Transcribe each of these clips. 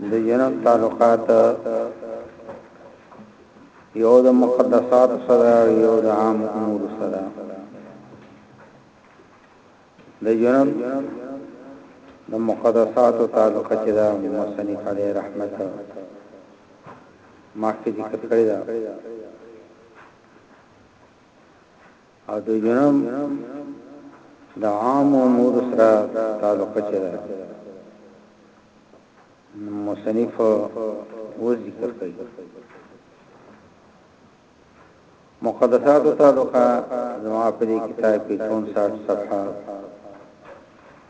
د جنم تعلقات یو د مقدسات سره یو د عام امور سره د جنم د مقدسات تعلق چې دا مصنف علی رحمت ماکه ذکر کړی دا او د جنم د عام امور سره تعلق چي ده مصنف و ذکر کوي مقدسات تعلق زما په دې کتاب کې 64 صفحه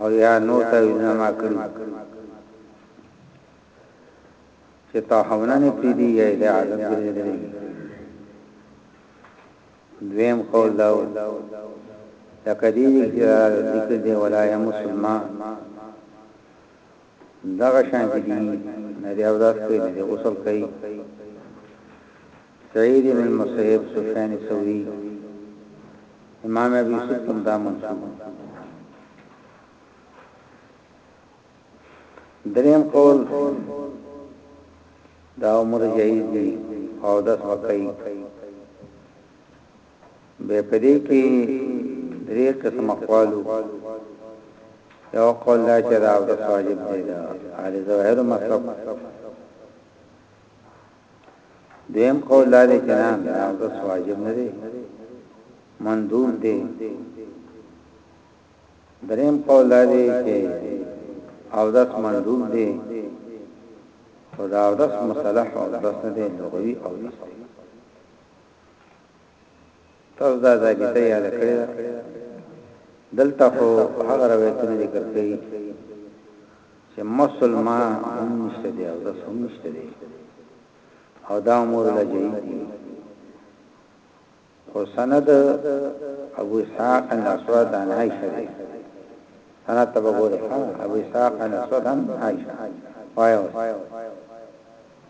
او یا نور تعویذونه ما کړی چې تا حمله نه پیدي یا د عالم دې دې دویم قول دا لکه دې چې ذکر دی ولا یا مسلمان دغه شان دي نه دی او داس کوي نه غسل کوي سعيد ابن المسيب، سفيان ثوري، امام ابو يوسف ته دا منسوب دی. دریم قول دا عمر جایز دی او داس وکړي به پدې کې درې قسم اقوالو یو قول دا چې دا د واجب دی دا عارض ظاهر مطلب دویم قول دا دی چې نه اودس واجب نه دی مندوب دی دریم قول دا دی چې اودس مندوب دی خدا اودس مصالح اودس نه دی لغوي اودس دی تاسو دا ځاګیته یاد کړی دا دلته خو هغه روایتونه ذکر کړي چې مسلمان هم نشته دی او داس هم نشته دی او دا امور لا جديد دي خو سند ابو اسحاق الاسود عن عائشه دی سند تبغوره ابو اسحاق الاسود عن عائشه وایو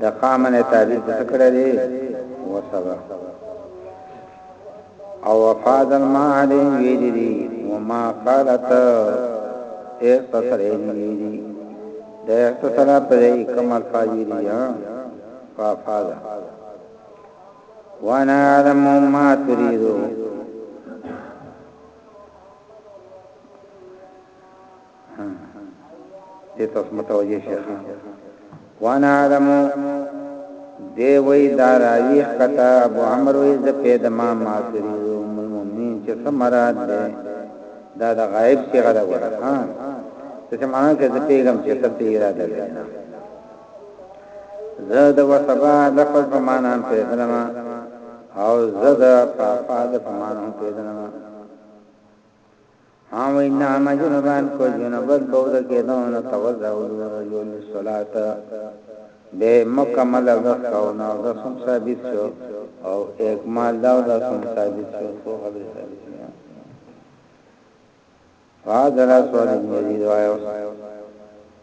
د قام نه تعبیر څه کړی دی و صبر او وفاد الماء دی ویلی دی وما قالت اختصر ویلی دی د اختصر په دی کوم الفاظ ویلی یا فافاد وانا علم ما تريدو دې تاسو متوجه شئ وانا عالم دی وی دا راوی خطا ابو عمرو از د پیدا ما ماتری ام المؤمنین چې سمراد ده دا د غائب څخه ده وره ها څه معنا کې د پیغام چې څه پیرا ده نه زاد و سبا لفظ په معنا په دلما او زاد په فاده په معنا په دلما هم وی نعم جنبان کو جنبت بوده کېدو نو توضع وجود للصلاة به مکمل وقت او نو دسم ثابت شو او اکمال داو دسم ثابت شو سو خبر ثابت شو فاضل اسوال جدید وایو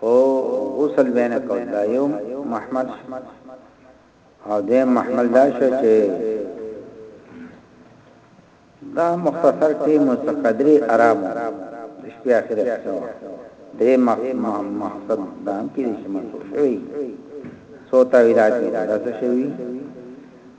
خو غسل به نه کول دا یو محمل شو او دویم محمل دا شو چې دا مختصر ټیم مستقدری آرام د شپې اخر شو درې مقصد دا هم کې شي منسوخ شوی سو تاویلات دا څه شوی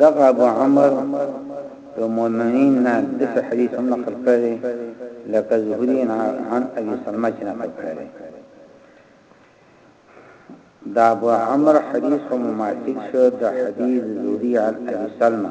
دغه ابو عمر د مؤمنین نه د حدیث هم نقل کړی لکه زهری عن ابي سلمہ چې نقل کړی دا ابو عمر حدیث هم ماتیک شو د حدیث زهری عن ابي سلمہ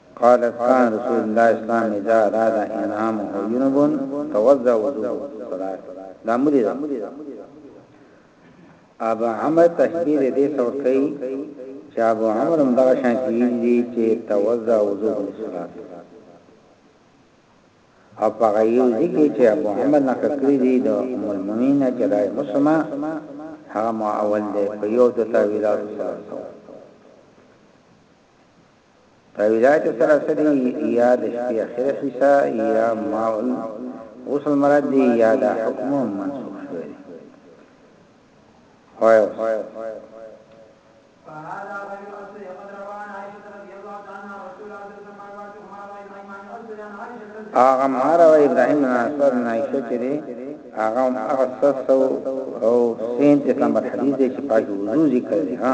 قال كان رسول الله اسلام اذا اراد انعامه ينب توضا وضوء صلاه دا مرید ابا عمر تشبیه دې څور کوي چې ابو عمر هم دا شان کیږي چې توضا وضوء صلاه او په غیو ذکر چې ابو محمد نه کړی دی د ام المؤمنین چې راي مسما هغه ما اول دی په یو د تعویلات سره په ولایت سره سره یا د شپې اخر حصہ یا ما غسل مراد دی یا دا حکم منسوخ شوی وای اغه مار او ابراهيم ناصر نایشه چره اغه هغه سسو او سین ته کوم حدیث چې پاجو ذکر ها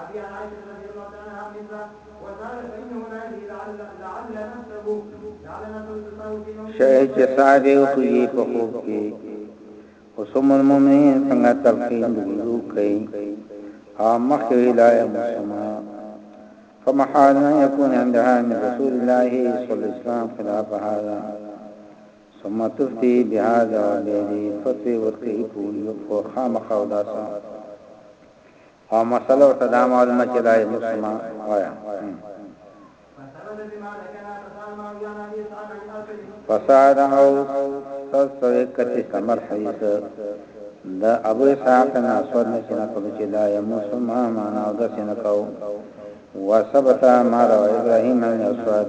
ابي عن عائشه رضي الله تعالى عنها مثله وقال فانه لا يدري لعل لعل نفسه لعل نفسه تساوي في نومه شيء چې صادې او کوي په خوب کې وسم المؤمنين څنګه تلقين وضو کوي او مخه لا مسما فمحال ان يكون عندها من رسول الله صلى الله عليه وسلم خلاف هذا ثم تفتي بهذا وبهذه فتوى وتكيف ويقف خامخ وداسا او مسله ورته دا معلومه چې لا یې مسمه وایه. فساد او سوی کتی سمر حیث دا ابو اسحاق نا سود نسینا کلو چی لا یموسو ما مانا او دا سینا کلو وثبتا ما رو ابراهیم ان اسود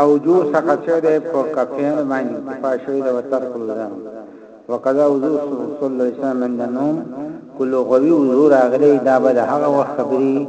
او جو سقط شوی دی په کفین باندې کفا شوی دی وتر کول ځان وقضا وضو صلی الله علیه وسلم من النوم کله غوی وضو راغلی دا به هغه وخت خبري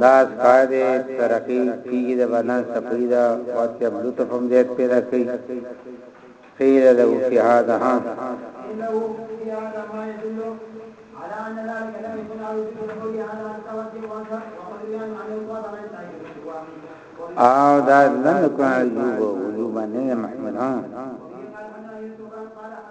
دا سپای دی ترقی کیږي د بدن سپری دا وخت یې بلوت فم زیات پیدا کوي قیل له فی هذا ها او دا نن کوه یو وجوب نه محمد ها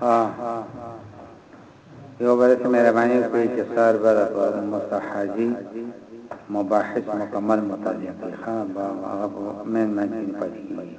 ها یو بل څه مهرباني کوي چې سار بر په مستحاجي مباحث مکمل مطالعه کوي ها با هغه مې نه پاتې کیږي